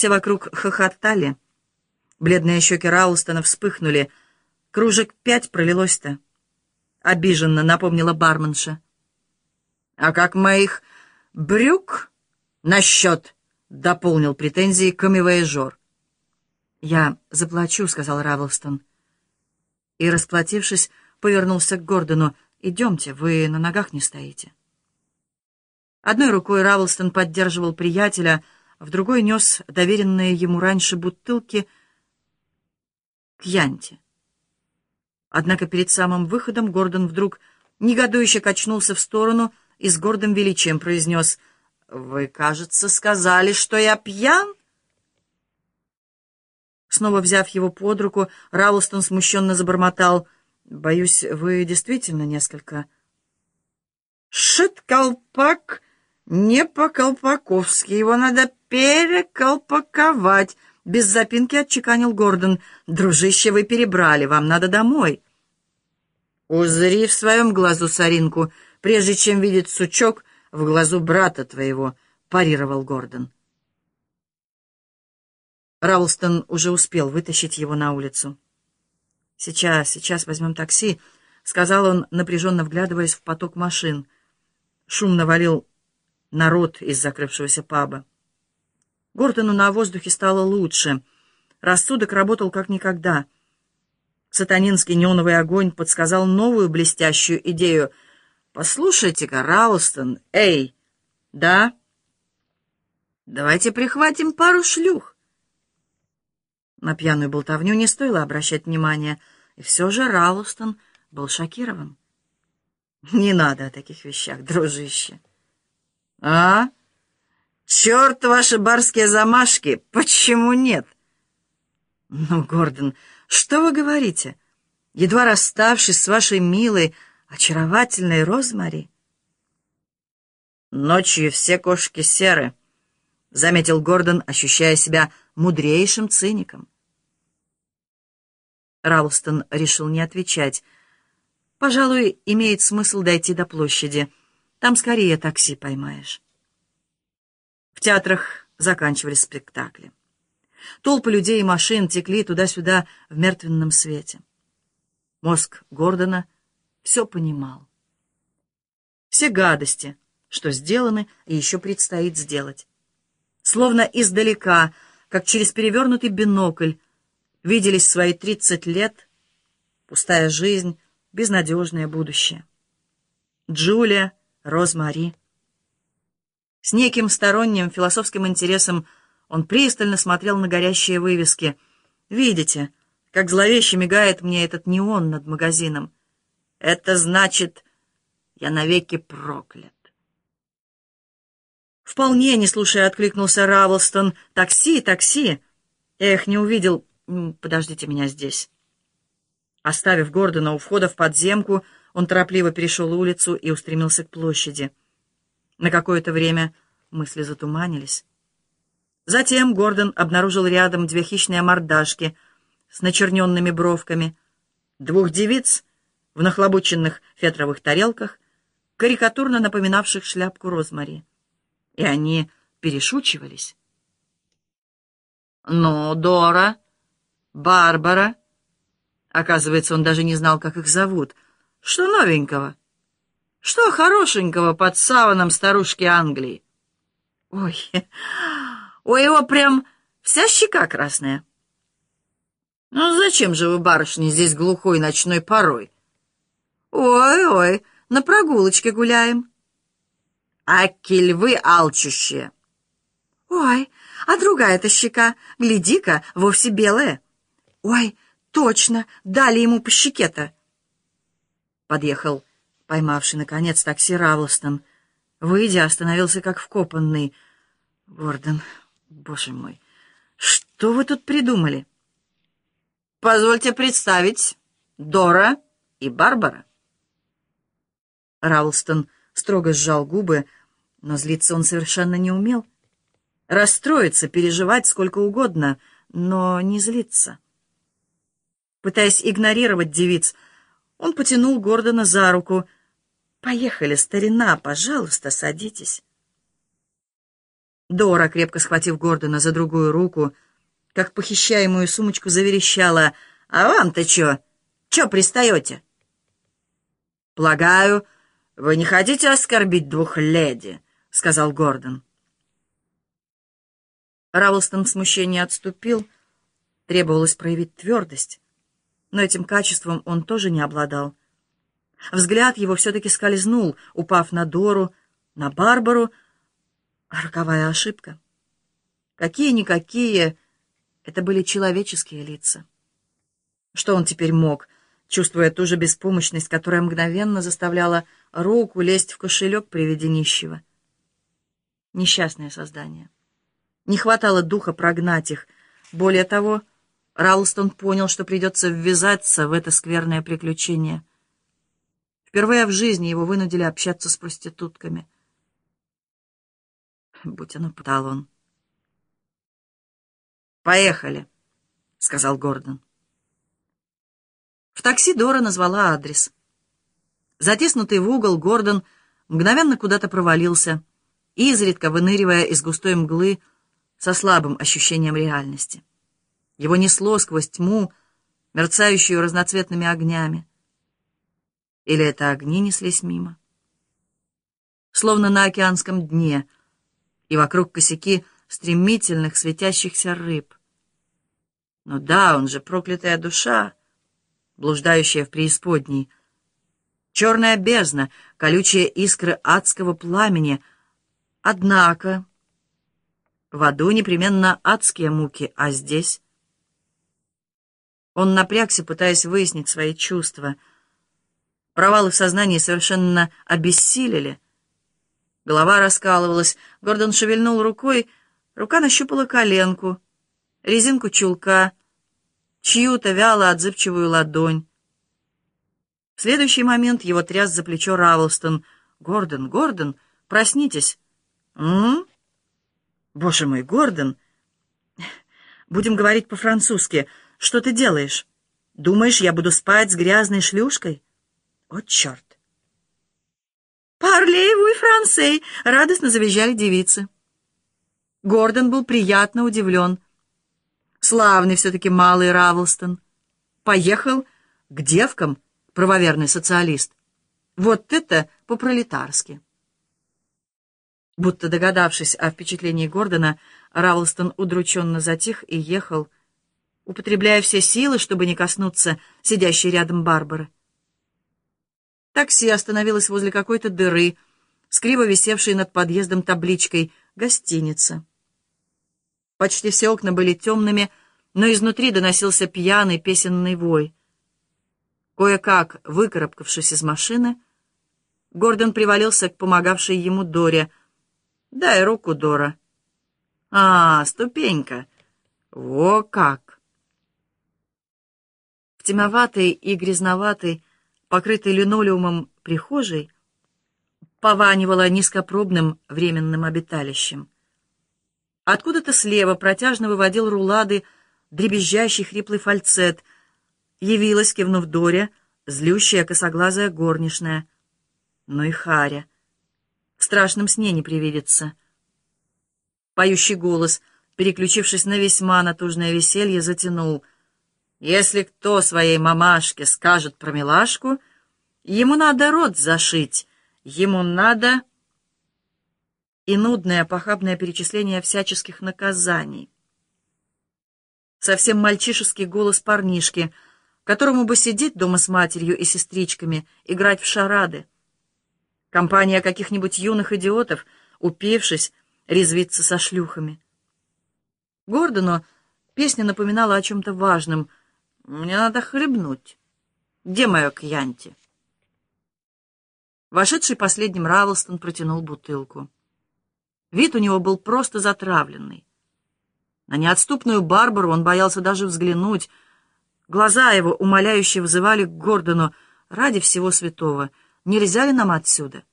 Все вокруг хохотали. Бледные щеки Раулстона вспыхнули. Кружек пять пролилось-то. Обиженно напомнила барменша. «А как моих брюк насчет?» — дополнил претензии камевояжер. «Я заплачу», — сказал Равлстон. И, расплатившись, повернулся к Гордону. «Идемте, вы на ногах не стоите». Одной рукой Равлстон поддерживал приятеля, в другой нес доверенные ему раньше бутылки к Янте. Однако перед самым выходом Гордон вдруг негодующе качнулся в сторону и с гордым величием произнес «Вы, кажется, сказали, что я пьян?» Снова взяв его под руку, Равлстон смущенно забормотал «Боюсь, вы действительно несколько...» «Шит-колпак!» Не по-колпаковски, его надо переколпаковать. Без запинки отчеканил Гордон. Дружище, вы перебрали, вам надо домой. Узри в своем глазу соринку, прежде чем видеть сучок в глазу брата твоего, парировал Гордон. Раулстон уже успел вытащить его на улицу. «Сейчас, сейчас возьмем такси», — сказал он, напряженно вглядываясь в поток машин. Шум навалил народ из закрывшегося паба. Гортону на воздухе стало лучше. Рассудок работал как никогда. Сатанинский неоновый огонь подсказал новую блестящую идею. «Послушайте-ка, Раустон, эй, да? Давайте прихватим пару шлюх». На пьяную болтовню не стоило обращать внимания, и все же Раустон был шокирован. «Не надо о таких вещах, дружище». «А? Черт ваши барские замашки! Почему нет?» «Ну, Гордон, что вы говорите? Едва расставшись с вашей милой, очаровательной Розмари?» «Ночью все кошки серы», — заметил Гордон, ощущая себя мудрейшим циником. Ралстон решил не отвечать. «Пожалуй, имеет смысл дойти до площади». Там скорее такси поймаешь. В театрах заканчивались спектакли. Толпы людей и машин текли туда-сюда в мертвенном свете. Мозг Гордона все понимал. Все гадости, что сделаны и еще предстоит сделать. Словно издалека, как через перевернутый бинокль, виделись свои тридцать лет, пустая жизнь, безнадежное будущее. Джулия Розмари. С неким сторонним философским интересом он пристально смотрел на горящие вывески. «Видите, как зловеще мигает мне этот неон над магазином. Это значит, я навеки проклят». «Вполне, не слушая, откликнулся Равлстон. Такси, такси!» «Эх, не увидел. Подождите меня здесь». Оставив Гордона у входа в подземку, он торопливо перешел улицу и устремился к площади. На какое-то время мысли затуманились. Затем Гордон обнаружил рядом две хищные мордашки с начерненными бровками, двух девиц в нахлобученных фетровых тарелках, карикатурно напоминавших шляпку Розмари. И они перешучивались. «Ну, Дора, Барбара...» Оказывается, он даже не знал, как их зовут — что новенького? Что хорошенького под саваном старушки Англии? Ой, у его прям вся щека красная. Ну зачем же вы, барышни, здесь глухой ночной порой? Ой-ой, на прогулочке гуляем. Аки львы алчущие. Ой, а другая-то щека, гляди-ка, вовсе белая. Ой, точно, дали ему по щеке-то. Подъехал поймавший, наконец, такси Равлстон. Выйдя, остановился как вкопанный. «Гордон, боже мой, что вы тут придумали?» «Позвольте представить, Дора и Барбара». Равлстон строго сжал губы, но злиться он совершенно не умел. Расстроиться, переживать сколько угодно, но не злиться. Пытаясь игнорировать девиц, он потянул Гордона за руку. «Поехали, старина, пожалуйста, садитесь». Дора, крепко схватив Гордона за другую руку, как похищаемую сумочку, заверещала. «А вам-то чё? Чё пристаёте?» «Полагаю, вы не хотите оскорбить двух леди?» — сказал Гордон. Равлстон в смущении отступил. Требовалось проявить твердость, но этим качеством он тоже не обладал. Взгляд его все-таки скользнул, упав на Дору, на Барбару. Роковая ошибка. Какие-никакие, это были человеческие лица. Что он теперь мог, чувствуя ту же беспомощность, которая мгновенно заставляла руку лезть в кошелек при виде нищего? Несчастное создание. Не хватало духа прогнать их. Более того, Ралстон понял, что придется ввязаться в это скверное приключение. Впервые в жизни его вынудили общаться с проститутками. Будь оно пытал он. «Поехали», — сказал Гордон. В такси Дора назвала адрес. Затиснутый в угол, Гордон мгновенно куда-то провалился, изредка выныривая из густой мглы со слабым ощущением реальности. Его несло сквозь тьму, мерцающую разноцветными огнями. Или это огни неслись мимо? Словно на океанском дне, и вокруг косяки стремительных светящихся рыб. Ну да, он же проклятая душа, блуждающая в преисподней. Черная бездна, колючие искры адского пламени. Однако в аду непременно адские муки, а здесь... Он напрягся, пытаясь выяснить свои чувства. Провалы в сознании совершенно обессилели. Голова раскалывалась, Гордон шевельнул рукой, рука нащупала коленку, резинку чулка, чью-то вяло отзывчивую ладонь. В следующий момент его тряс за плечо Равлстон. «Гордон, Гордон, проснитесь!» «М?»? «Боже мой, Гордон!» «Будем говорить по-французски. Что ты делаешь? Думаешь, я буду спать с грязной шлюшкой? О, черт! «Парлей-вуй, франсей!» — радостно завизжали девицы. Гордон был приятно удивлен. Славный все-таки малый Равлстон. Поехал к девкам, правоверный социалист. Вот это по-пролетарски. Будто догадавшись о впечатлении Гордона, Равлстон удрученно затих и ехал, употребляя все силы, чтобы не коснуться сидящей рядом Барбары. Такси остановилось возле какой-то дыры, с криво висевшей над подъездом табличкой «Гостиница». Почти все окна были темными, но изнутри доносился пьяный песенный вой. Кое-как, выкарабкавшись из машины, Гордон привалился к помогавшей ему Доре. «Дай руку, Дора». «А, ступенька! Во как!» Темноватой и грязноватой, покрытой линолеумом прихожей, пованивала низкопробным временным обиталищем. Откуда-то слева протяжно выводил рулады дребезжащий хриплый фальцет. Явилась, кивнув Доре, злющая косоглазая горничная. Ну и Харя. В страшном сне не привидится. Поющий голос, переключившись на весьма натужное веселье, затянул — если кто своей мамашке скажет про милашку, ему надо рот зашить, ему надо... И нудное похабное перечисление всяческих наказаний. Совсем мальчишеский голос парнишки, которому бы сидеть дома с матерью и сестричками, играть в шарады. Компания каких-нибудь юных идиотов, упившись, резвиться со шлюхами. Гордону песня напоминала о чем-то важном — мне надо хлебнуть. Где мое кьянти? Вошедший последним Равлстон протянул бутылку. Вид у него был просто затравленный. На неотступную Барбару он боялся даже взглянуть. Глаза его умоляюще вызывали к Гордону ради всего святого. Нельзя ли нам отсюда?